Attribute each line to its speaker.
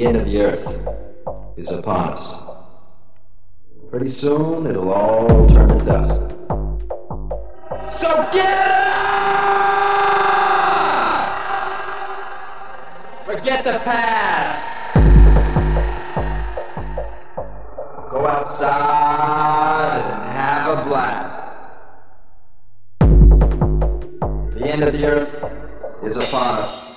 Speaker 1: The end of the earth is upon us. Pretty soon it'll all turn to dust. So get up! Forget the past. Go outside and have a blast. The end of the earth is upon us.